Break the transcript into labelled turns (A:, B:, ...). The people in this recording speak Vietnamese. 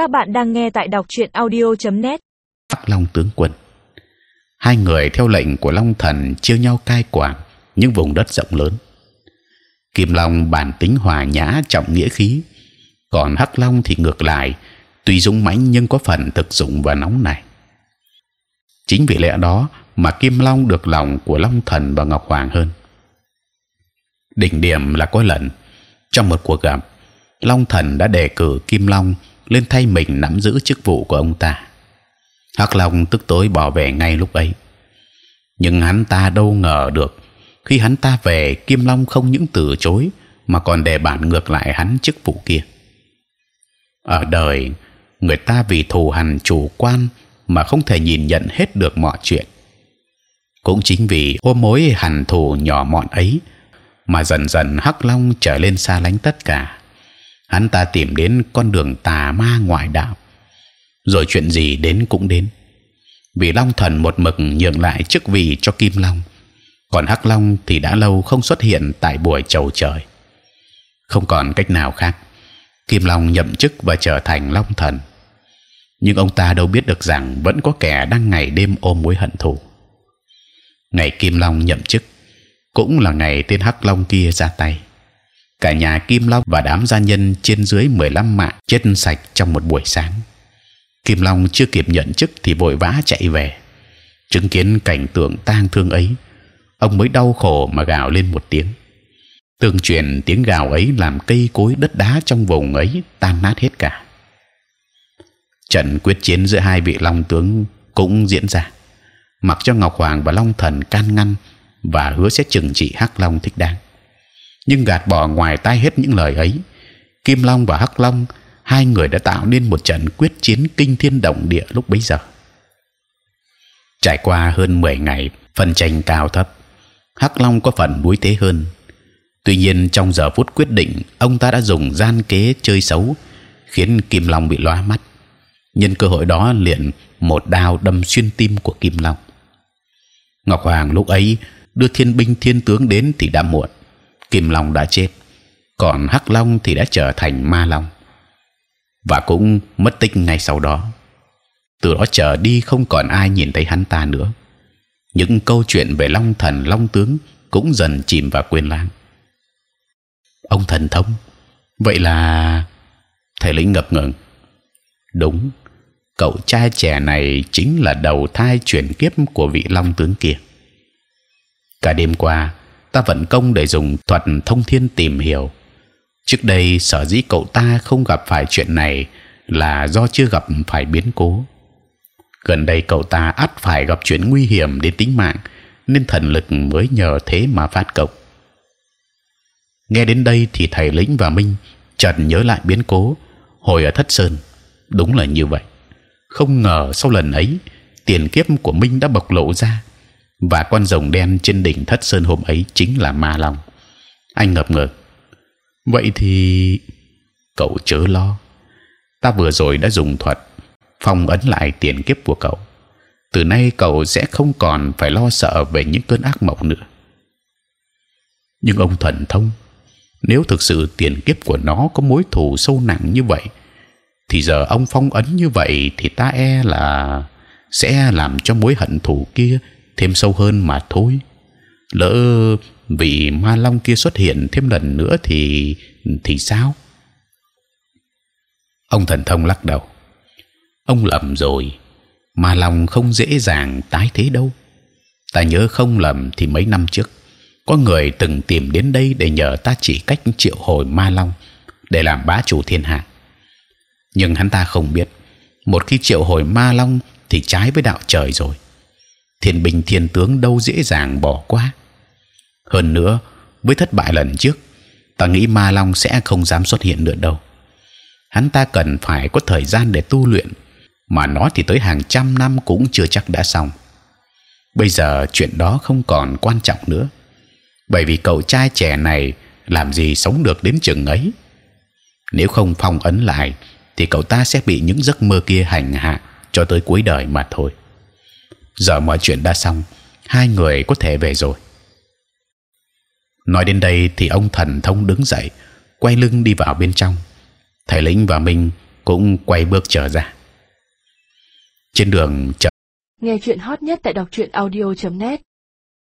A: Các bạn đang nghe tại đọc truyện audio.net.
B: Hắc Long tướng quân. Hai người theo lệnh của Long Thần chia nhau cai quản những vùng đất rộng lớn. Kim Long bản tính hòa nhã trọng nghĩa khí, còn Hắc Long thì ngược lại, tuy dũng mãnh nhưng có phần thực dụng và nóng này. Chính vì lẽ đó mà Kim Long được lòng của Long Thần và Ngọc Hoàng hơn. Đỉnh điểm là có lần trong một cuộc gặp, Long Thần đã đề cử Kim Long lên thay mình nắm giữ chức vụ của ông ta. Hắc Long tức tối bỏ về ngay lúc ấy. Nhưng hắn ta đâu ngờ được khi hắn ta về, Kim Long không những từ chối mà còn đề bản ngược lại hắn chức vụ kia. Ở đời, người ta vì thù hằn chủ quan mà không thể nhìn nhận hết được mọi chuyện. Cũng chính vì ôm mối hằn thù nhỏ mọn ấy mà dần dần Hắc Long trở lên xa lánh tất cả. Hắn ta tìm đến con đường tà ma ngoại đạo, rồi chuyện gì đến cũng đến. Vì Long Thần một mực nhường lại chức vị cho Kim Long, còn Hắc Long thì đã lâu không xuất hiện tại buổi chầu trời. Không còn cách nào khác, Kim Long nhậm chức và trở thành Long Thần. Nhưng ông ta đâu biết được rằng vẫn có kẻ đang ngày đêm ôm mối hận thù. Ngày Kim Long nhậm chức cũng là ngày tên Hắc Long kia ra tay. Cả nhà Kim Long và đám gia nhân trên dưới 15 mạng chết sạch trong một buổi sáng. Kim Long chưa kịp nhận chức thì vội vã chạy về. Chứng kiến cảnh tượng tang thương ấy, ông mới đau khổ mà gào lên một tiếng. Tương truyền tiếng gào ấy làm cây cối đất đá trong vùng ấy tan nát hết cả. Trận quyết chiến giữa hai vị Long tướng cũng diễn ra. Mặc cho Ngọc Hoàng và Long Thần can ngăn và hứa sẽ trừng trị Hắc Long thích đáng, nhưng gạt bỏ ngoài tai hết những lời ấy, Kim Long và Hắc Long hai người đã tạo nên một trận quyết chiến kinh thiên động địa lúc bấy giờ. Trải qua hơn 10 ngày phân tranh cao thấp, Hắc Long có phần đuối thế hơn. Tuy nhiên trong giờ phút quyết định, ông ta đã dùng gian kế chơi xấu, khiến Kim Long bị lóa mắt. Nhân cơ hội đó liền một đao đâm xuyên tim của Kim Long. Ngọc Hoàng lúc ấy đưa thiên binh thiên tướng đến thì đã muộn. Kim Long đã chết, còn Hắc Long thì đã trở thành Ma Long và cũng mất tích ngay sau đó. Từ đó trở đi không còn ai nhìn thấy hắn ta nữa. Những câu chuyện về Long Thần, Long Tướng cũng dần chìm vào quên lãng. Ông thần thông, vậy là thầy lĩnh ngập ngừng. Đúng, cậu trai trẻ này chính là đầu thai chuyển kiếp của vị Long Tướng kia. Cả đêm qua, ta vận công để dùng thuật thông thiên tìm hiểu. Trước đây sở dĩ cậu ta không gặp phải chuyện này là do chưa gặp phải biến cố. Gần đây cậu ta ắt phải gặp chuyện nguy hiểm đến tính mạng, nên thần lực mới nhờ thế mà phát cộc. Nghe đến đây thì thầy lĩnh và minh chợt nhớ lại biến cố hồi ở thất sơn. Đúng là như vậy. Không ngờ sau lần ấy tiền kiếp của minh đã bộc lộ ra và con rồng đen trên đỉnh thất sơn hôm ấy chính là ma long. Anh ngập ngừng. Vậy thì cậu chớ lo. Ta vừa rồi đã dùng thuật phong ấn lại tiền kiếp của cậu. Từ nay cậu sẽ không còn phải lo sợ về những cơn ác mộng nữa. Nhưng ông thần thông, nếu thực sự tiền kiếp của nó có mối thù sâu nặng như vậy, thì giờ ông phong ấn như vậy thì ta e là sẽ làm cho mối hận thù kia thêm sâu hơn mà thôi. Lỡ vị ma long kia xuất hiện thêm lần nữa thì thì sao? Ông thần thông lắc đầu. Ông lầm rồi. Ma long không dễ dàng tái thế đâu. Ta nhớ không lầm thì mấy năm trước, có người từng tìm đến đây để nhờ ta chỉ cách triệu hồi ma long, để làm bá chủ thiên hạ. Nhưng hắn ta không biết, một khi triệu hồi ma long thì trái với đạo trời rồi thiên binh thiên tướng đâu dễ dàng bỏ qua. Hơn nữa, với thất bại lần trước, ta nghĩ ma long sẽ không dám xuất hiện nữa đâu. Hắn ta cần phải có thời gian để tu luyện, mà nó thì tới hàng trăm năm cũng chưa chắc đã xong. Bây giờ chuyện đó không còn quan trọng nữa, bởi vì cậu trai trẻ này làm gì sống được đến chừng ấy. Nếu không phong ấn lại, thì cậu ta sẽ bị những giấc mơ kia hành hạ cho tới cuối đời mà thôi giờ mọi chuyện đã xong, hai người có thể về rồi. Nói đến đây thì ông thần thông đứng dậy, quay lưng đi vào bên trong. Thầy lĩnh và minh cũng quay bước trở ra. Trên đường trở
C: Nghe chuyện hot nhất tại đọc truyện audio.net